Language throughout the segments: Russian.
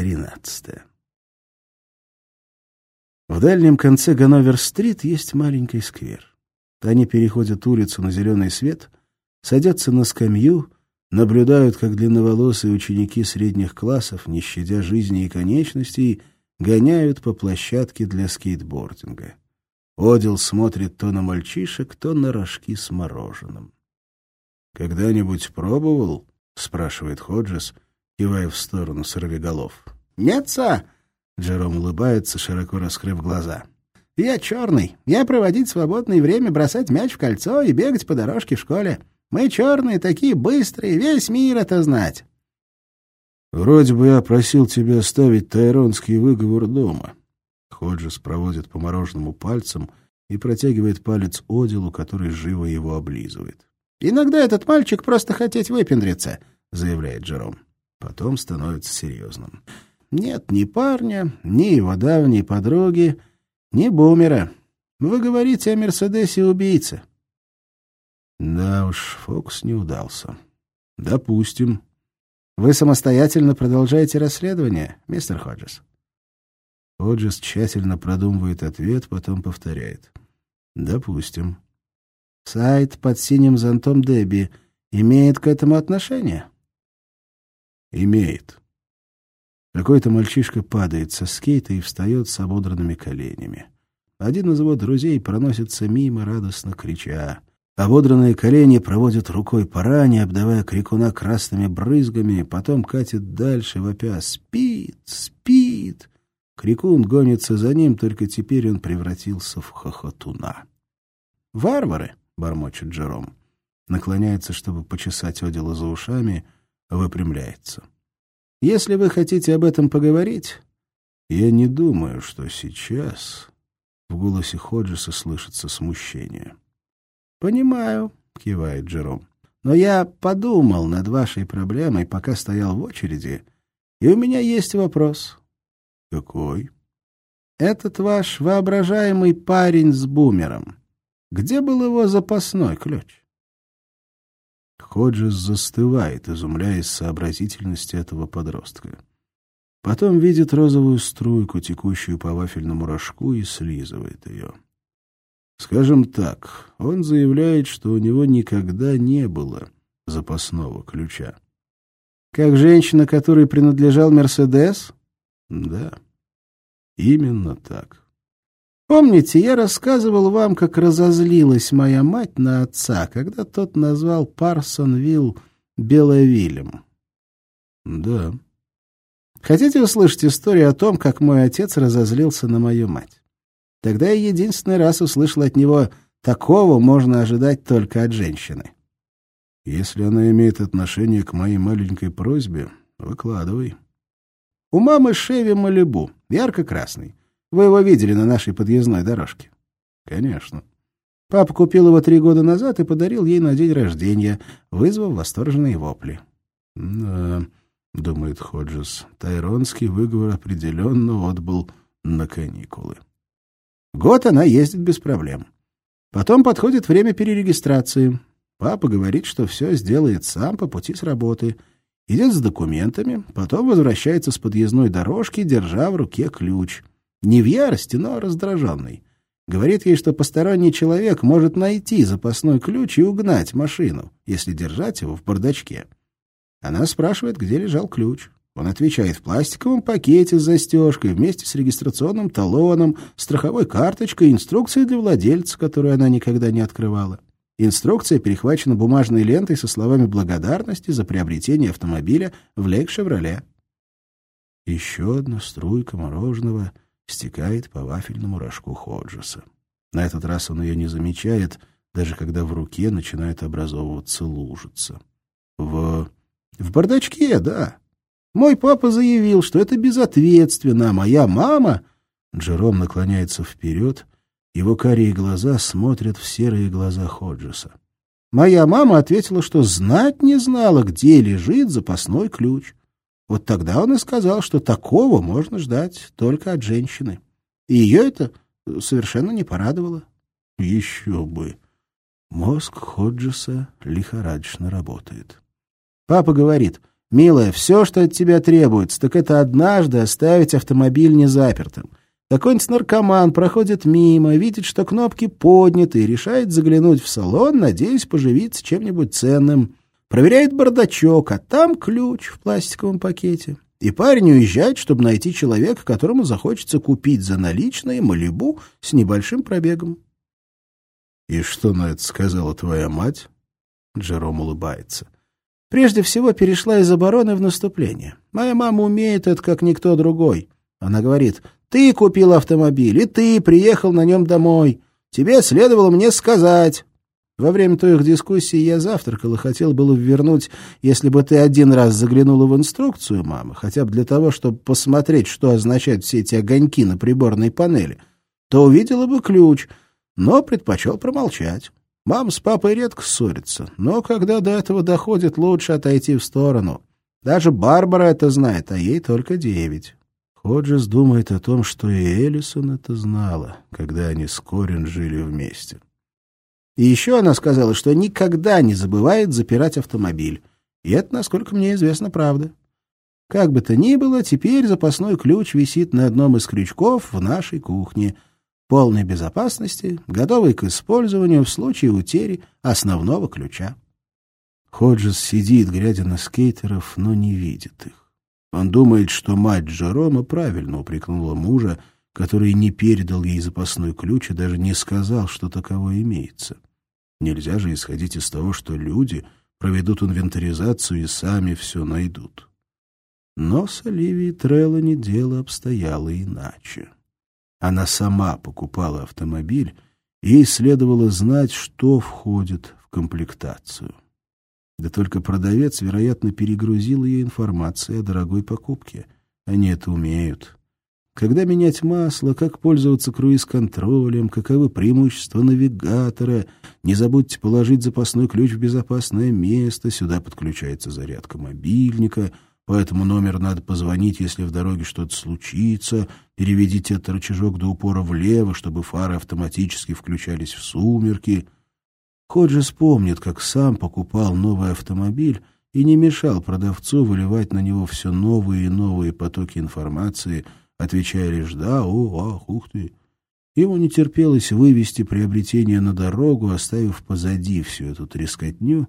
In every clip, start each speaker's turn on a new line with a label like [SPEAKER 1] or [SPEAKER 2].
[SPEAKER 1] тринадцатое. В дальнем конце Ганновер-стрит есть маленький сквер. Они переходят улицу на зеленый свет, садятся на скамью, наблюдают, как длинноволосые ученики средних классов, не щадя жизни и конечностей, гоняют по площадке для скейтбординга. Одил смотрит то на мальчишек, то на рожки с мороженым. «Когда-нибудь пробовал?» — спрашивает Ходжес, кивая в сторону сорвиголов.
[SPEAKER 2] «Нет-са!» — Джером улыбается, широко раскрыв глаза. «Я черный. Я проводить свободное время, бросать мяч в кольцо и бегать по дорожке в школе. Мы черные, такие быстрые, весь мир это знать».
[SPEAKER 1] «Вроде бы я просил тебя оставить тайронский выговор дома», Ходжес проводит по мороженому пальцем и протягивает палец Одилу, который живо его облизывает.
[SPEAKER 2] «Иногда этот мальчик просто хотеть выпендриться», — заявляет Джером.
[SPEAKER 1] Потом становится серьезным.
[SPEAKER 2] «Нет ни парня, ни его давней подруги, ни бумера. Вы говорите о Мерседесе-убийце».
[SPEAKER 1] Да уж, Фокус не удался. Допустим.
[SPEAKER 2] Вы самостоятельно продолжаете расследование, мистер Ходжес?
[SPEAKER 1] Оджис тщательно продумывает ответ, потом повторяет. «Допустим».
[SPEAKER 2] «Сайт под синим зонтом Дебби имеет к этому отношение?»
[SPEAKER 1] «Имеет». Какой-то мальчишка падает со скейта и встает с ободранными коленями. Один из его друзей проносится мимо, радостно крича. Ободранные колени проводят рукой по ране, обдавая крикуна красными брызгами, потом катит дальше, вопя «Спит! Спит!» Крикун гонится за ним, только теперь он превратился в хохотуна.
[SPEAKER 2] «Варвары!» — бормочет Джером.
[SPEAKER 1] Наклоняется, чтобы почесать Одила за ушами, выпрямляется.
[SPEAKER 2] «Если вы хотите об этом поговорить...»
[SPEAKER 1] «Я не думаю, что сейчас...» В голосе Ходжеса слышится смущение.
[SPEAKER 2] «Понимаю», — кивает Джером. «Но я подумал над вашей проблемой, пока стоял в очереди, и у меня есть вопрос.
[SPEAKER 1] «Какой?»
[SPEAKER 2] «Этот ваш воображаемый парень с бумером. Где был его запасной ключ?»
[SPEAKER 1] Ходжес застывает, изумляясь сообразительности этого подростка. Потом видит розовую струйку, текущую по вафельному рожку, и слизывает ее. Скажем так, он заявляет, что у него никогда не было запасного ключа.
[SPEAKER 2] «Как женщина, которой принадлежал Мерседес?»
[SPEAKER 1] Да, именно так.
[SPEAKER 2] Помните, я рассказывал вам, как разозлилась моя мать на отца, когда тот назвал Парсонвилл Беловилем?
[SPEAKER 1] Да.
[SPEAKER 2] Хотите услышать историю о том, как мой отец разозлился на мою мать? Тогда я единственный раз услышал от него «такого можно ожидать только от женщины».
[SPEAKER 1] Если она имеет отношение к моей маленькой просьбе, выкладывай.
[SPEAKER 2] У мамы Шеви Малибу, ярко-красный. Вы его видели на нашей подъездной дорожке?
[SPEAKER 1] Конечно.
[SPEAKER 2] Папа купил его три года назад и подарил ей на день рождения, вызвав восторженные вопли.
[SPEAKER 1] Да, думает Ходжес, тайронский выговор определенно отбыл на каникулы.
[SPEAKER 2] Год она ездит без проблем. Потом подходит время перерегистрации. Папа говорит, что все сделает сам по пути с работы — идет с документами, потом возвращается с подъездной дорожки, держа в руке ключ. Не в ярости, но раздраженный. Говорит ей, что посторонний человек может найти запасной ключ и угнать машину, если держать его в бардачке. Она спрашивает, где лежал ключ. Он отвечает в пластиковом пакете с застежкой вместе с регистрационным талоном, страховой карточкой и инструкцией для владельца, которую она никогда не открывала. Инструкция перехвачена бумажной лентой со словами благодарности за приобретение автомобиля в Лейк «Шевроле».
[SPEAKER 1] Еще одна струйка мороженого стекает по вафельному рожку Ходжеса. На этот раз он ее не замечает, даже когда в руке начинает образовываться лужица. В... в бардачке, да. Мой папа заявил, что это безответственно, а моя мама... Джером наклоняется вперед его карие глаза смотрят в серые глаза Ходжеса. Моя мама ответила, что знать не знала, где лежит запасной ключ. Вот тогда он и сказал, что такого можно ждать только от женщины. И ее это совершенно не порадовало. Еще бы. Мозг Ходжеса лихорадочно работает. Папа говорит,
[SPEAKER 2] Милая, все, что от тебя требуется, так это однажды оставить автомобиль незапертым. Какой-нибудь наркоман проходит мимо, видит, что кнопки подняты, и решает заглянуть в салон, надеясь поживиться чем-нибудь ценным. Проверяет бардачок, а там ключ в пластиковом пакете. И парень уезжает, чтобы найти человека, которому захочется купить за наличные малибу с небольшим пробегом.
[SPEAKER 1] — И что на это сказала твоя мать? Джером улыбается.
[SPEAKER 2] — Прежде всего перешла из обороны в наступление. Моя мама умеет это, как никто другой. Она говорит, ты купил автомобиль, и ты приехал на нем домой. Тебе следовало мне сказать. Во время той их дискуссии я завтракал и хотел было вернуть, если бы ты один раз заглянула в инструкцию, мама, хотя бы для того, чтобы посмотреть, что означают все эти огоньки на приборной панели, то увидела бы ключ, но предпочел промолчать. Мама с папой редко ссорятся, но когда до этого доходит, лучше отойти в сторону. Даже Барбара это знает, а ей только девять.
[SPEAKER 1] Ходжес думает о том, что и Эллисон это знала, когда они с Корин жили вместе.
[SPEAKER 2] И еще она сказала, что никогда не забывает запирать автомобиль. И это, насколько мне известно, правда. Как бы то ни было, теперь запасной ключ висит на одном из крючков в нашей кухне. Полной безопасности, готовый к использованию в случае утери основного ключа.
[SPEAKER 1] Ходжес сидит, глядя на скейтеров, но не видит их. Он думает, что мать Джерома правильно упрекнула мужа, который не передал ей запасной ключ и даже не сказал, что таково имеется. Нельзя же исходить из того, что люди проведут инвентаризацию и сами все найдут. Но с Оливией Треллани дело обстояло иначе. Она сама покупала автомобиль, и ей следовало знать, что входит в комплектацию. Да только продавец, вероятно, перегрузил ее информацией о дорогой покупке. Они это умеют. Когда менять масло, как пользоваться круиз-контролем, каковы преимущества навигатора. Не забудьте положить запасной ключ в безопасное место, сюда подключается зарядка мобильника, поэтому номер надо позвонить, если в дороге что-то случится. Переведите этот рычажок до упора влево, чтобы фары автоматически включались в сумерки — Ходжес помнит, как сам покупал новый автомобиль и не мешал продавцу выливать на него все новые и новые потоки информации, отвечая лишь «да», «о», «ах», «ух ты». Ему не терпелось вывести приобретение на дорогу, оставив позади всю эту трескотню,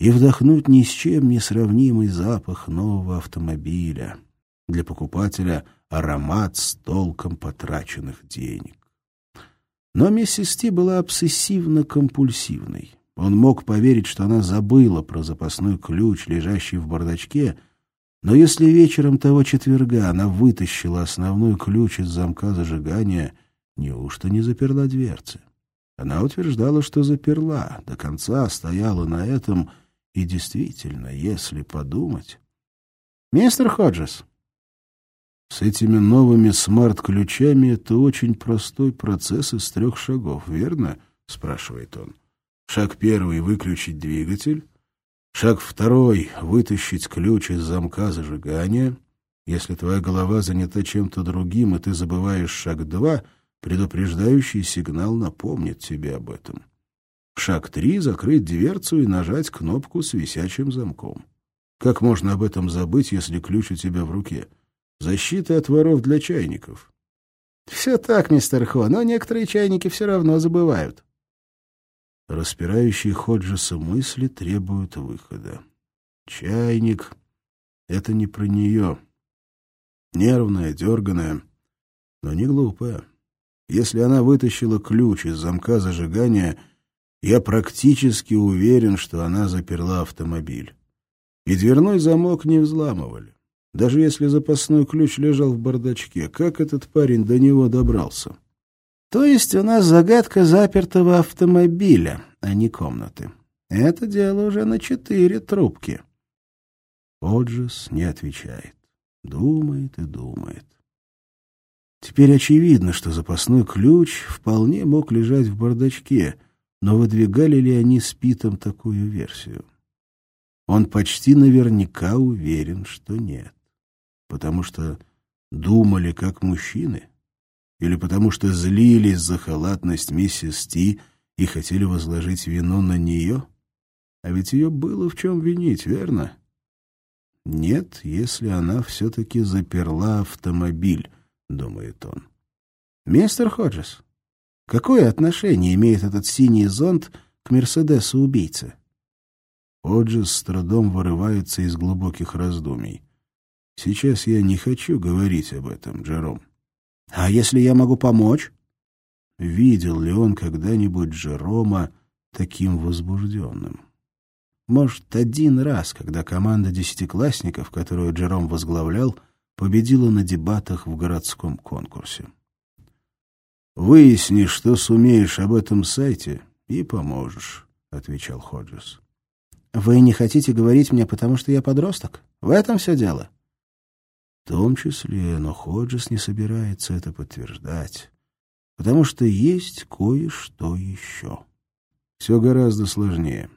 [SPEAKER 1] и вдохнуть ни с чем не сравнимый запах нового автомобиля. Для покупателя аромат с толком потраченных денег. Но миссис Ти была обсессивно-компульсивной. Он мог поверить, что она забыла про запасной ключ, лежащий в бардачке, но если вечером того четверга она вытащила основной ключ из замка зажигания, неужто не заперла дверцы? Она утверждала, что заперла, до конца стояла на этом, и действительно, если подумать... — Мистер Ходжес, с этими новыми смарт-ключами это очень простой процесс из трех шагов, верно? спрашивает он. Шаг первый — выключить двигатель. Шаг второй — вытащить ключ из замка зажигания. Если твоя голова занята чем-то другим, и ты забываешь шаг два, предупреждающий сигнал напомнит тебе об этом. Шаг три — закрыть дверцу и нажать кнопку с висячим замком. Как можно об этом забыть, если ключ у тебя в руке? — Защита от воров для чайников. Все так, мистер Хо, но некоторые чайники все равно забывают. Распирающие Ходжеса мысли требуют выхода. Чайник — это не про нее. Нервная, дерганая, но не глупая. Если она вытащила ключ из замка зажигания, я практически уверен, что она заперла автомобиль. И дверной замок не взламывали. Даже если запасной ключ лежал в бардачке, как этот парень до него добрался? То есть у нас загадка запертого автомобиля, а не комнаты. Это дело уже на четыре трубки. Оджис не отвечает. Думает и думает. Теперь очевидно, что запасной ключ вполне мог лежать в бардачке, но выдвигали ли они с Питом такую версию? Он почти наверняка уверен, что нет потому что думали как мужчины? Или потому что злились за халатность миссис Ти и хотели возложить вину на нее? А ведь ее было в чем винить, верно? Нет, если она все-таки заперла автомобиль, думает он.
[SPEAKER 2] Мистер Ходжес, какое отношение имеет этот синий зонт к Мерседесу-убийце?
[SPEAKER 1] Ходжес с трудом вырывается из глубоких раздумий. Сейчас я не хочу говорить об этом, Джером.
[SPEAKER 2] А если я могу помочь?
[SPEAKER 1] Видел ли он когда-нибудь Джерома таким возбужденным?
[SPEAKER 2] Может, один раз, когда команда десятиклассников, которую Джером возглавлял, победила на дебатах в городском конкурсе.
[SPEAKER 1] «Выясни, что сумеешь об этом сайте, и поможешь», — отвечал Ходжес.
[SPEAKER 2] «Вы не хотите говорить мне, потому что я подросток? В этом все дело?»
[SPEAKER 1] В том числе, но Ходжес не собирается это подтверждать, потому что есть кое-что еще. Все гораздо сложнее.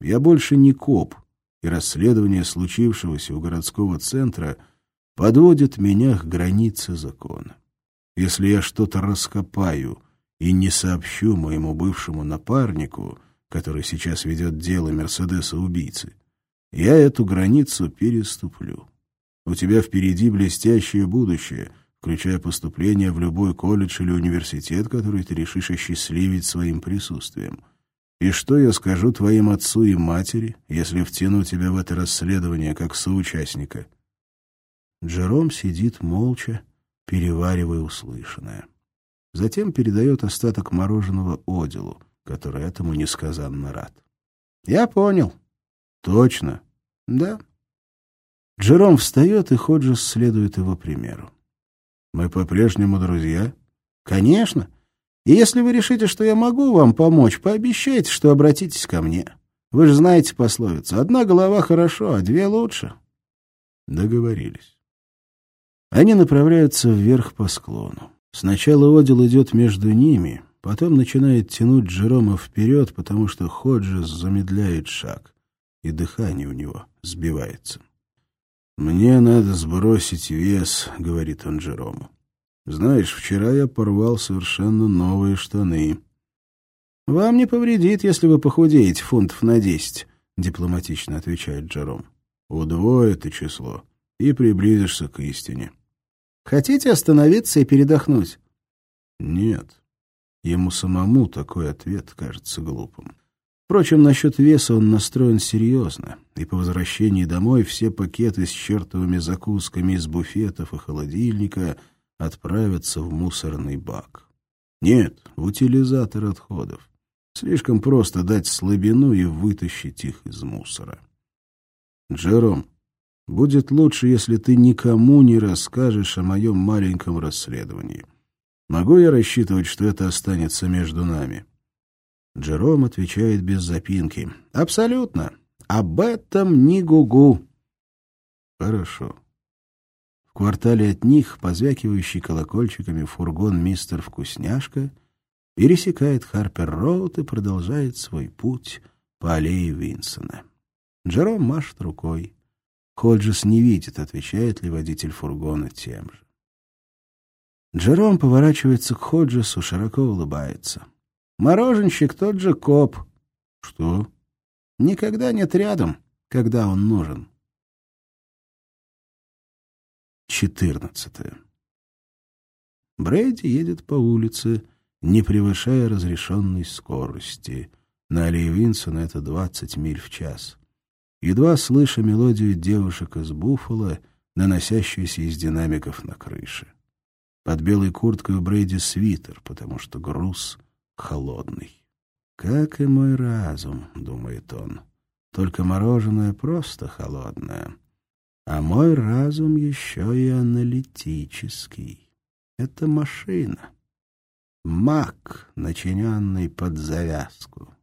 [SPEAKER 1] Я больше не коп, и расследование случившегося у городского центра подводит меня к границе закона. Если я что-то раскопаю и не сообщу моему бывшему напарнику, который сейчас ведет дело Мерседеса-убийцы, я эту границу переступлю. У тебя впереди блестящее будущее, включая поступление в любой колледж или университет, который ты решишь осчастливить своим присутствием. И что я скажу твоим отцу и матери, если втяну тебя в это расследование как соучастника?»
[SPEAKER 2] Джером сидит молча, переваривая услышанное. Затем передает остаток мороженого Одилу, который этому несказанно рад. «Я понял».
[SPEAKER 1] «Точно?»
[SPEAKER 2] «Да».
[SPEAKER 1] Джером встает, и Ходжес следует его примеру. «Мы по-прежнему друзья?»
[SPEAKER 2] «Конечно. И если вы решите, что я могу вам помочь, пообещайте, что обратитесь ко мне. Вы же знаете пословицу «одна голова хорошо, а две лучше».
[SPEAKER 1] Договорились. Они направляются вверх по склону. Сначала Одил идет между ними, потом начинает тянуть Джерома вперед, потому что Ходжес замедляет шаг, и дыхание у него сбивается. «Мне надо сбросить вес», — говорит он Джерому. «Знаешь, вчера я порвал совершенно новые штаны».
[SPEAKER 2] «Вам не повредит, если вы похудеете фунтов на десять», — дипломатично отвечает Джером.
[SPEAKER 1] «Удвой это число, и приблизишься к истине».
[SPEAKER 2] «Хотите остановиться и передохнуть?»
[SPEAKER 1] «Нет». Ему самому такой ответ кажется глупым. Впрочем, насчет веса он настроен серьезно, и по возвращении домой все пакеты с чертовыми закусками из буфетов и холодильника отправятся в мусорный бак. Нет, в утилизатор отходов. Слишком просто дать слабину и вытащить их из мусора. Джером, будет лучше, если ты никому не расскажешь о моем маленьком расследовании. Могу я рассчитывать, что это останется между нами?» Джером отвечает без запинки. «Абсолютно. Об этом ни гугу». «Хорошо». В квартале от них, позвякивающий колокольчиками фургон «Мистер Вкусняшка», пересекает Харпер-Роуд и продолжает свой путь по аллее Винсона. Джером машет рукой. Ходжес не видит, отвечает ли водитель фургона тем же. Джером поворачивается к Ходжесу, широко улыбается. Мороженщик тот же коп. Что? Никогда нет рядом, когда он нужен. 14. Брейди едет по улице, не превышая разрешенной скорости. На аллее Винсона это 20 миль в час. Едва слыша мелодию девушек из Буффало, доносящуюся из динамиков на крыше. Под белой курткой у Брейди свитер, потому что груз — холодный. «Как и мой разум», — думает он, — «только мороженое просто холодное, а мой разум еще и аналитический. Это машина, маг, начиненный под завязку».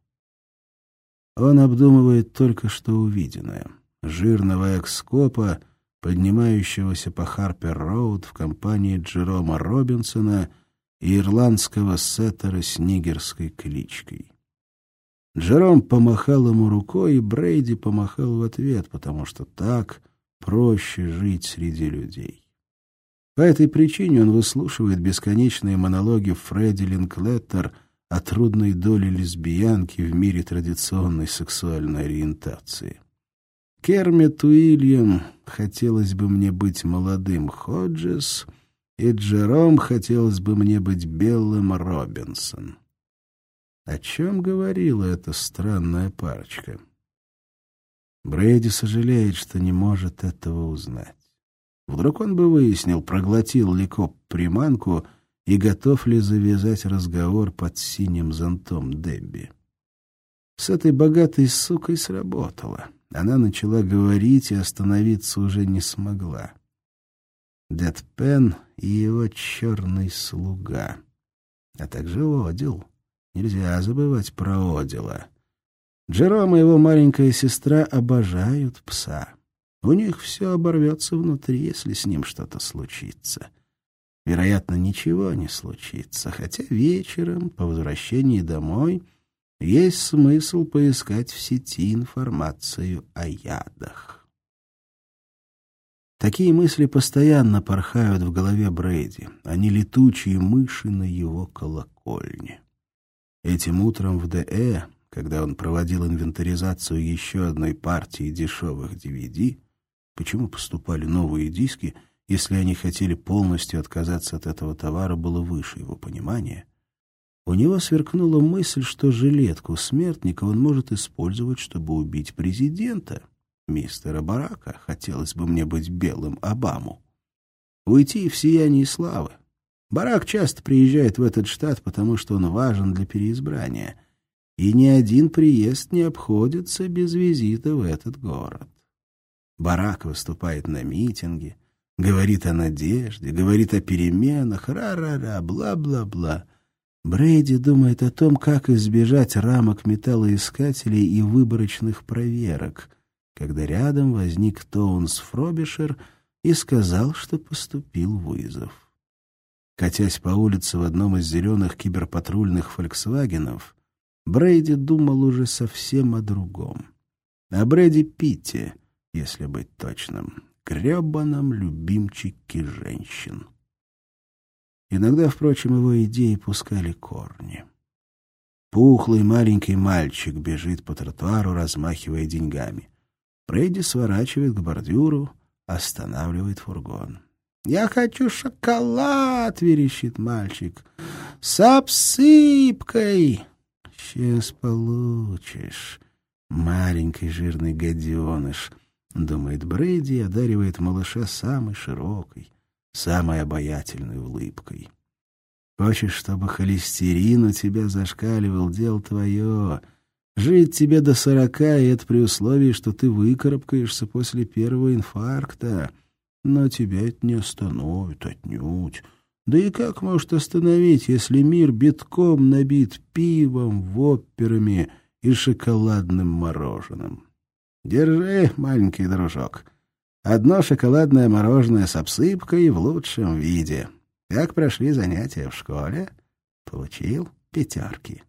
[SPEAKER 1] Он обдумывает только что увиденное. Жирного экскопа, поднимающегося по Харпер-Роуд в компании Джерома Робинсона — и ирландского сеттера с нигерской кличкой. Джером помахал ему рукой, и Брейди помахал в ответ, потому что так проще жить среди людей. По этой причине он выслушивает бесконечные монологи Фредди Линклеттер о трудной доле лесбиянки в мире традиционной сексуальной ориентации. Кермит Уильям хотелось бы мне быть молодым Ходжес, и Джером хотелось бы мне быть белым Робинсон. О чем говорила эта странная парочка? Брейди сожалеет, что не может этого узнать. Вдруг он бы выяснил, проглотил ли коп приманку и готов ли завязать разговор под синим зонтом Дебби. С этой богатой сукой сработало. Она начала говорить и остановиться уже не смогла. Дед Пен и его черный слуга, а также Одил. Нельзя забывать про Одила. Джером и его маленькая сестра обожают пса. У них все оборвется внутри, если с ним что-то случится. Вероятно, ничего не случится, хотя вечером, по возвращении домой, есть смысл поискать в сети информацию о ядах. Такие мысли постоянно порхают в голове Брейди. Они летучие мыши на его колокольне. Этим утром в ДЭ, когда он проводил инвентаризацию еще одной партии дешевых DVD, Почему поступали новые диски, если они хотели полностью отказаться от этого товара, было выше его понимания? У него сверкнула мысль, что жилетку смертника он может использовать, чтобы убить президента. Мистера Барака, хотелось бы мне быть белым Обаму. Уйти в сиянии славы. Барак часто приезжает в этот штат, потому что он важен для переизбрания. И ни один приезд не обходится без визита в этот город. Барак выступает на митинге, говорит о надежде, говорит о переменах, ра-ра-ра, бла-бла-бла. Брейди думает о том, как избежать рамок металлоискателей и выборочных проверок, когда рядом возник Тоунс Фробишер и сказал, что поступил вызов. Катясь по улице в одном из зеленых киберпатрульных «Фольксвагенов», Брейди думал уже совсем о другом. О Брэди Питте — если быть точным, гребаном любимчике женщин. Иногда, впрочем, его идеи пускали корни. Пухлый маленький мальчик бежит по тротуару, размахивая деньгами. Фредди сворачивает к бордюру, останавливает фургон. «Я хочу шоколад!» — верещит мальчик. «С обсыпкой!» «Сейчас получишь, маленький жирный гаденыш!» — думает Брейди и одаривает малыша самой широкой, самой обаятельной улыбкой. «Хочешь, чтобы холестерин у тебя зашкаливал, дело твое. Жить тебе до сорока, и это при условии, что ты выкарабкаешься после первого инфаркта. Но тебя это не остановит отнюдь». Да и как может остановить, если мир битком набит пивом, вопперами и шоколадным мороженым? Держи, маленький дружок. Одно шоколадное мороженое с обсыпкой в лучшем виде. Как прошли занятия в школе? Получил пятерки.